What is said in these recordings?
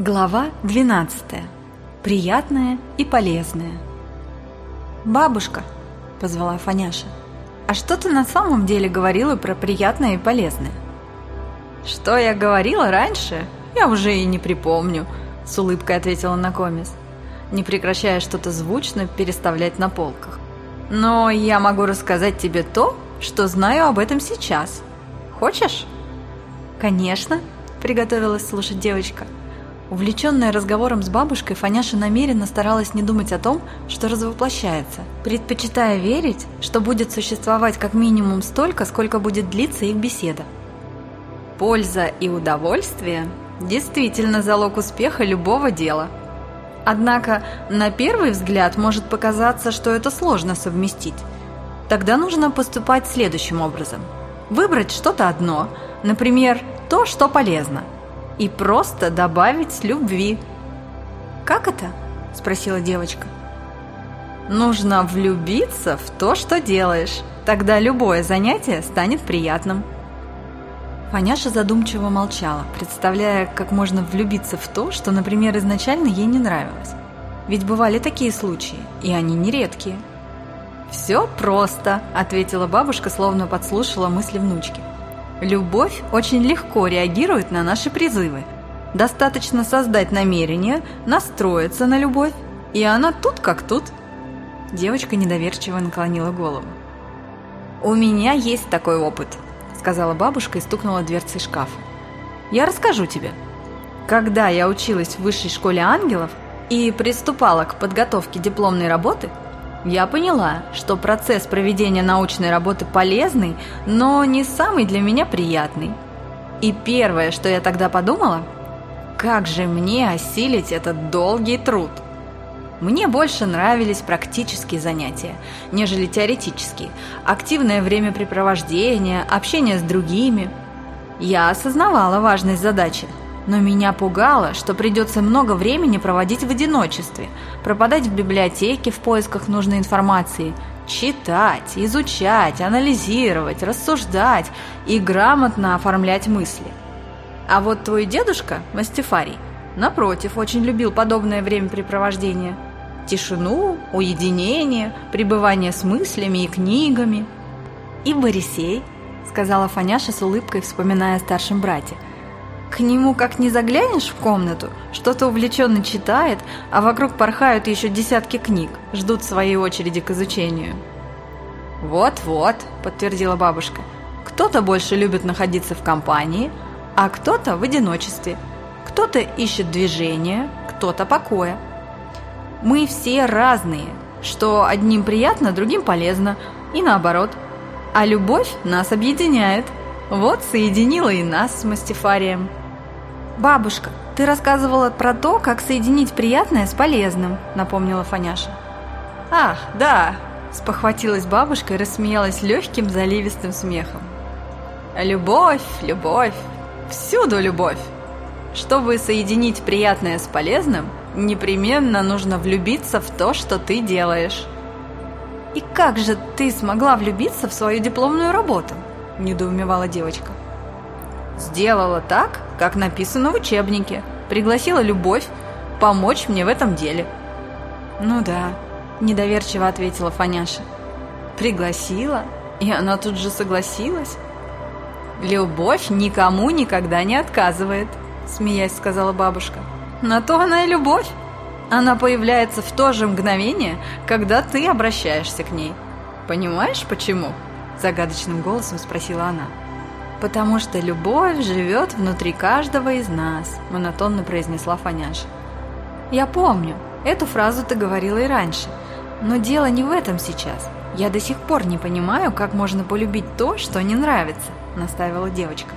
Глава 12. Приятное и полезное. «Бабушка», — позвала Фаняша, — «а что ты на самом деле говорила про приятное и полезное?» «Что я говорила раньше, я уже и не припомню», — с улыбкой ответила Накомис, не прекращая что-то звучно переставлять на полках. «Но я могу рассказать тебе то, что знаю об этом сейчас. Хочешь?» «Конечно», — приготовилась слушать девочка. Увлеченная разговором с бабушкой, Фаняша намеренно старалась не думать о том, что развоплощается, предпочитая верить, что будет существовать как минимум столько, сколько будет длиться их беседа. Польза и удовольствие действительно залог успеха любого дела. Однако на первый взгляд может показаться, что это сложно совместить. Тогда нужно поступать следующим образом. Выбрать что-то одно, например, то, что полезно – и просто добавить любви. «Как это?» – спросила девочка. «Нужно влюбиться в то, что делаешь. Тогда любое занятие станет приятным». Фаняша задумчиво молчала, представляя, как можно влюбиться в то, что, например, изначально ей не нравилось. Ведь бывали такие случаи, и они нередкие. «Все просто», – ответила бабушка, словно подслушала мысли внучки. Любовь очень легко реагирует на наши призывы. Достаточно создать намерение, настроиться на любовь, и она тут как тут. Девочка недоверчиво наклонила голову. «У меня есть такой опыт», — сказала бабушка и стукнула дверцей шкафа. «Я расскажу тебе. Когда я училась в высшей школе ангелов и приступала к подготовке дипломной работы, я поняла, что процесс проведения научной работы полезный, но не самый для меня приятный. И первое, что я тогда подумала, как же мне осилить этот долгий труд? Мне больше нравились практические занятия, нежели теоретические, активное времяпрепровождение, общение с другими. Я осознавала важность задачи, но меня пугало, что придется много времени проводить в одиночестве, пропадать в библиотеке в поисках нужной информации, читать, изучать, анализировать, рассуждать и грамотно оформлять мысли. А вот твой дедушка, Мастифарий, напротив, очень любил подобное времяпрепровождение. Тишину, уединение, пребывание с мыслями и книгами. «И Борисей», — сказала Фаняша с улыбкой, вспоминая о старшем брате — к нему как не заглянешь в комнату, что-то увлеченно читает, а вокруг порхают еще десятки книг, ждут своей очереди к изучению. «Вот-вот», — подтвердила бабушка, — «кто-то больше любит находиться в компании, а кто-то в одиночестве, кто-то ищет движения, кто-то покоя. Мы все разные, что одним приятно, другим полезно, и наоборот. А любовь нас объединяет. Вот соединила и нас с Мастифарием». «Бабушка, ты рассказывала про то, как соединить приятное с полезным», — напомнила Фаняша. «Ах, да!» — спохватилась бабушка и рассмеялась легким заливистым смехом. «Любовь, любовь, всюду любовь. Чтобы соединить приятное с полезным, непременно нужно влюбиться в то, что ты делаешь». «И как же ты смогла влюбиться в свою дипломную работу?» – недоумевала девочка. Сделала так, как написано в учебнике. Пригласила любовь помочь мне в этом деле. Ну да, недоверчиво ответила Фаняша. Пригласила, и она тут же согласилась. Любовь никому никогда не отказывает, смеясь сказала бабушка. На то она и любовь. Она появляется в то же мгновение, когда ты обращаешься к ней. Понимаешь, почему? Загадочным голосом спросила она. «Потому что любовь живет внутри каждого из нас», – монотонно произнесла Фаняша. «Я помню, эту фразу ты говорила и раньше, но дело не в этом сейчас. Я до сих пор не понимаю, как можно полюбить то, что не нравится», – наставила девочка.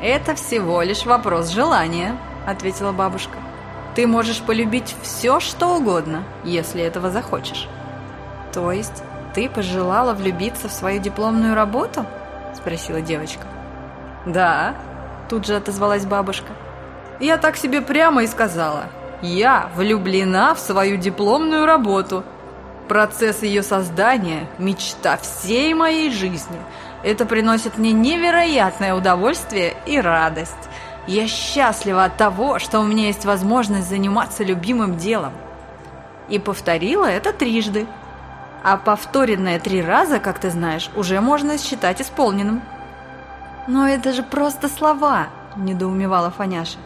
«Это всего лишь вопрос желания», – ответила бабушка. «Ты можешь полюбить все, что угодно, если этого захочешь». «То есть ты пожелала влюбиться в свою дипломную работу?» – спросила девочка. «Да», – тут же отозвалась бабушка. «Я так себе прямо и сказала. Я влюблена в свою дипломную работу. Процесс ее создания – мечта всей моей жизни. Это приносит мне невероятное удовольствие и радость. Я счастлива от того, что у меня есть возможность заниматься любимым делом. И повторила это трижды. А повторенное три раза, как ты знаешь, уже можно считать исполненным. «Но это же просто слова!» – недоумевала Фаняша.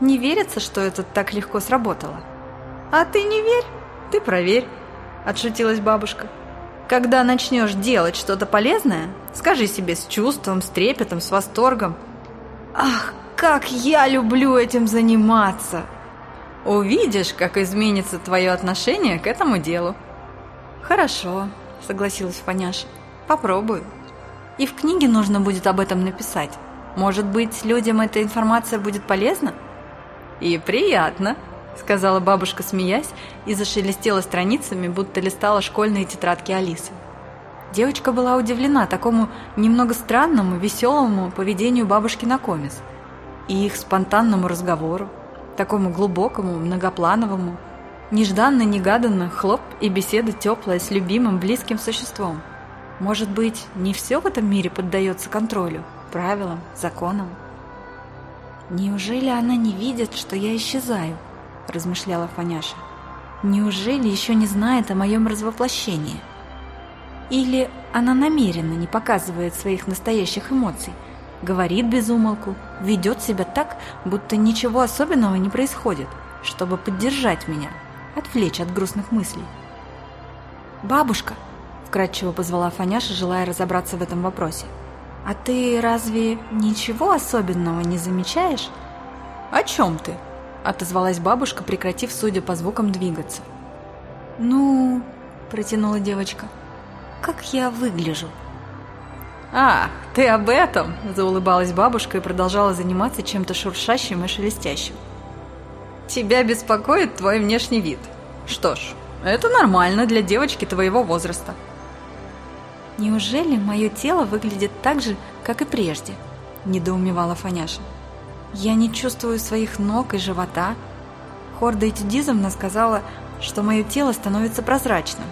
«Не верится, что это так легко сработало». «А ты не верь, ты проверь», – отшутилась бабушка. «Когда начнешь делать что-то полезное, скажи себе с чувством, с трепетом, с восторгом. Ах, как я люблю этим заниматься!» Увидишь, как изменится твое отношение к этому делу. Хорошо, согласилась Фаняша. Попробую. И в книге нужно будет об этом написать. Может быть, людям эта информация будет полезна? И приятно, сказала бабушка, смеясь, и зашелестела страницами, будто листала школьные тетрадки Алисы. Девочка была удивлена такому немного странному, веселому поведению бабушки на комис и их спонтанному разговору, такому глубокому, многоплановому, нежданно-негаданно хлоп и беседа теплая с любимым, близким существом – может быть, не все в этом мире поддается контролю, правилам, законам? «Неужели она не видит, что я исчезаю?» – размышляла Фаняша. «Неужели еще не знает о моем развоплощении? Или она намеренно не показывает своих настоящих эмоций, говорит без умолку, ведет себя так, будто ничего особенного не происходит, чтобы поддержать меня, отвлечь от грустных мыслей?» «Бабушка!» Вкратчиво позвала Фаняша, желая разобраться в этом вопросе. «А ты разве ничего особенного не замечаешь?» «О чем ты?» – отозвалась бабушка, прекратив, судя по звукам, двигаться. «Ну...» – протянула девочка. «Как я выгляжу?» «А, ты об этом!» – заулыбалась бабушка и продолжала заниматься чем-то шуршащим и шелестящим. «Тебя беспокоит твой внешний вид. Что ж, это нормально для девочки твоего возраста». «Неужели мое тело выглядит так же, как и прежде?» – недоумевала Фаняша. «Я не чувствую своих ног и живота. Хорда Этюдизовна сказала, что мое тело становится прозрачным».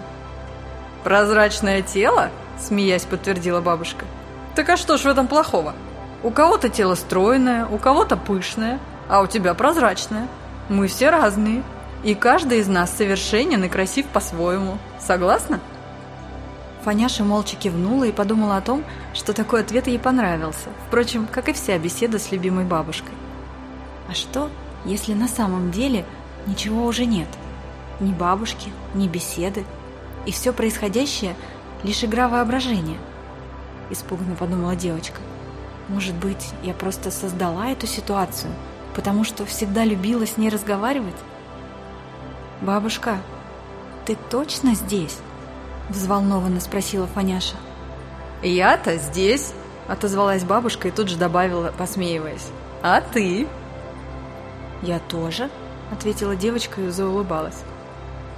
«Прозрачное тело?» – смеясь подтвердила бабушка. «Так а что ж в этом плохого? У кого-то тело стройное, у кого-то пышное, а у тебя прозрачное. Мы все разные, и каждый из нас совершенен и красив по-своему. Согласна?» Фаняша молча кивнула и подумала о том, что такой ответ ей понравился, впрочем, как и вся беседа с любимой бабушкой. А что, если на самом деле ничего уже нет? Ни бабушки, ни беседы, и все происходящее – лишь игра воображения? Испуганно подумала девочка. Может быть, я просто создала эту ситуацию, потому что всегда любила с ней разговаривать? «Бабушка, ты точно здесь?» – взволнованно спросила Фаняша. «Я-то здесь», – отозвалась бабушка и тут же добавила, посмеиваясь. «А ты?» «Я тоже», – ответила девочка и заулыбалась.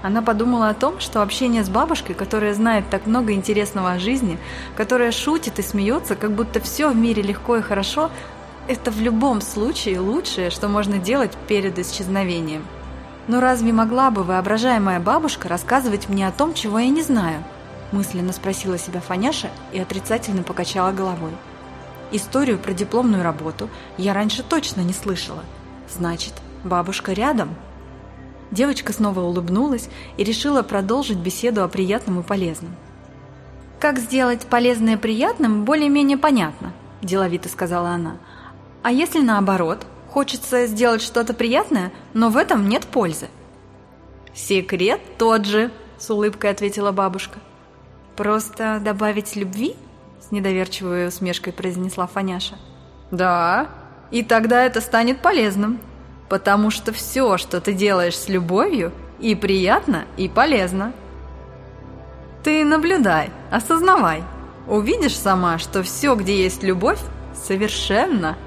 Она подумала о том, что общение с бабушкой, которая знает так много интересного о жизни, которая шутит и смеется, как будто все в мире легко и хорошо, это в любом случае лучшее, что можно делать перед исчезновением. Но разве могла бы воображаемая бабушка рассказывать мне о том, чего я не знаю? Мысленно спросила себя Фаняша и отрицательно покачала головой. Историю про дипломную работу я раньше точно не слышала. Значит, бабушка рядом? Девочка снова улыбнулась и решила продолжить беседу о приятном и полезном. «Как сделать полезное приятным, более-менее понятно», – деловито сказала она. «А если наоборот?» Хочется сделать что-то приятное, но в этом нет пользы. «Секрет тот же», – с улыбкой ответила бабушка. «Просто добавить любви?» – с недоверчивой усмешкой произнесла Фаняша. «Да, и тогда это станет полезным, потому что все, что ты делаешь с любовью, и приятно, и полезно. Ты наблюдай, осознавай, увидишь сама, что все, где есть любовь, совершенно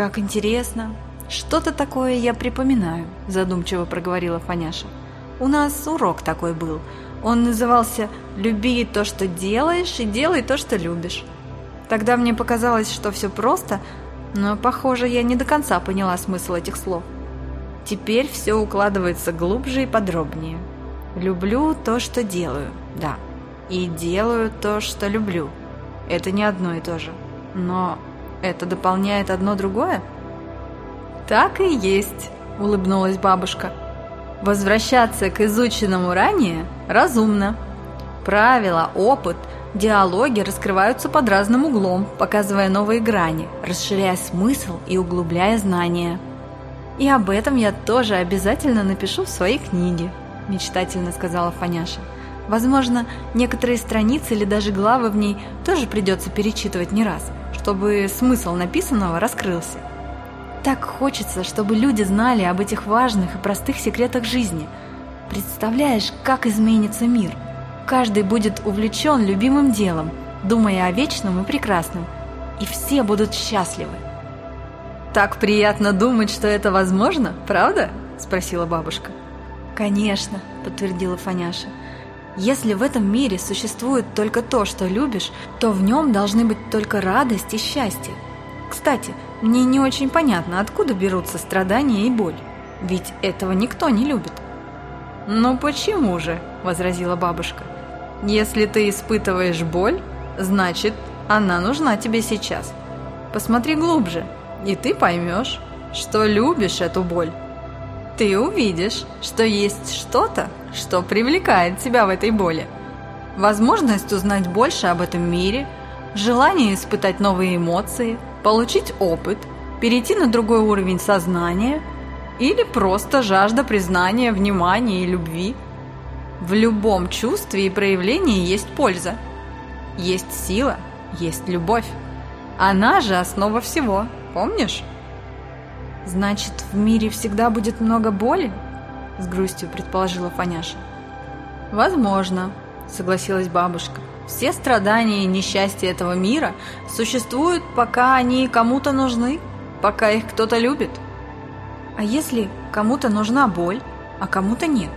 «Как интересно! Что-то такое я припоминаю», – задумчиво проговорила Фаняша. «У нас урок такой был. Он назывался «Люби то, что делаешь, и делай то, что любишь». Тогда мне показалось, что все просто, но, похоже, я не до конца поняла смысл этих слов. Теперь все укладывается глубже и подробнее. Люблю то, что делаю, да. И делаю то, что люблю. Это не одно и то же. Но Это дополняет одно другое? Так и есть, улыбнулась бабушка. Возвращаться к изученному ранее разумно. Правила, опыт, диалоги раскрываются под разным углом, показывая новые грани, расширяя смысл и углубляя знания. «И об этом я тоже обязательно напишу в своей книге», – мечтательно сказала Фаняша. «Возможно, некоторые страницы или даже главы в ней тоже придется перечитывать не раз, чтобы смысл написанного раскрылся. Так хочется, чтобы люди знали об этих важных и простых секретах жизни. Представляешь, как изменится мир? Каждый будет увлечен любимым делом, думая о вечном и прекрасном, и все будут счастливы. «Так приятно думать, что это возможно, правда?» – спросила бабушка. «Конечно», – подтвердила Фаняша. «Если в этом мире существует только то, что любишь, то в нем должны быть только радость и счастье. Кстати, мне не очень понятно, откуда берутся страдания и боль. Ведь этого никто не любит». «Ну почему же?» – возразила бабушка. «Если ты испытываешь боль, значит, она нужна тебе сейчас. Посмотри глубже, и ты поймешь, что любишь эту боль. Ты увидишь, что есть что-то, что привлекает тебя в этой боли. Возможность узнать больше об этом мире, желание испытать новые эмоции, получить опыт, перейти на другой уровень сознания или просто жажда признания, внимания и любви. В любом чувстве и проявлении есть польза. Есть сила, есть любовь. Она же основа всего – Помнишь? Значит, в мире всегда будет много боли? С грустью предположила Фаняша. Возможно, согласилась бабушка. Все страдания и несчастья этого мира существуют, пока они кому-то нужны, пока их кто-то любит. А если кому-то нужна боль, а кому-то нет?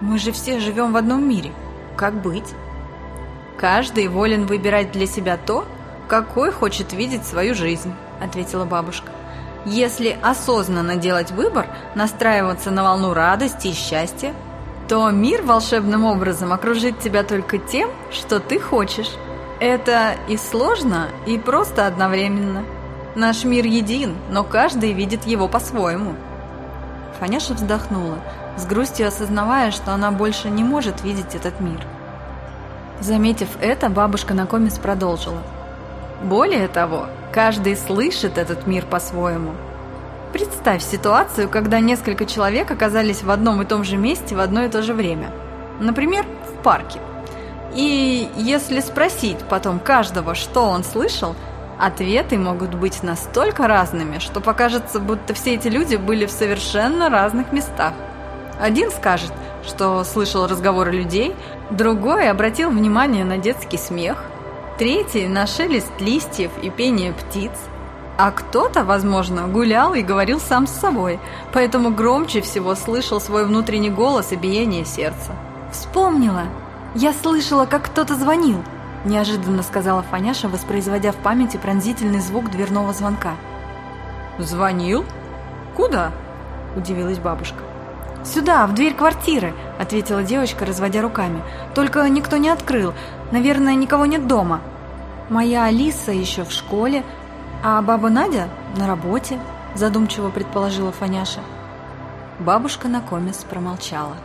Мы же все живем в одном мире. Как быть? Каждый волен выбирать для себя то, какой хочет видеть свою жизнь. – ответила бабушка. «Если осознанно делать выбор, настраиваться на волну радости и счастья, то мир волшебным образом окружит тебя только тем, что ты хочешь. Это и сложно, и просто одновременно. Наш мир един, но каждый видит его по-своему». Фаняша вздохнула, с грустью осознавая, что она больше не может видеть этот мир. Заметив это, бабушка Накомис продолжила. «Более того, Каждый слышит этот мир по-своему. Представь ситуацию, когда несколько человек оказались в одном и том же месте в одно и то же время. Например, в парке. И если спросить потом каждого, что он слышал, ответы могут быть настолько разными, что покажется, будто все эти люди были в совершенно разных местах. Один скажет, что слышал разговоры людей, другой обратил внимание на детский смех – третий на шелест листьев и пение птиц, а кто-то, возможно, гулял и говорил сам с собой, поэтому громче всего слышал свой внутренний голос и биение сердца. «Вспомнила! Я слышала, как кто-то звонил!» неожиданно сказала Фаняша, воспроизводя в памяти пронзительный звук дверного звонка. «Звонил? Куда?» – удивилась бабушка. «Сюда, в дверь квартиры», — ответила девочка, разводя руками. «Только никто не открыл. Наверное, никого нет дома. Моя Алиса еще в школе, а баба Надя на работе», — задумчиво предположила Фаняша. Бабушка на комис промолчала.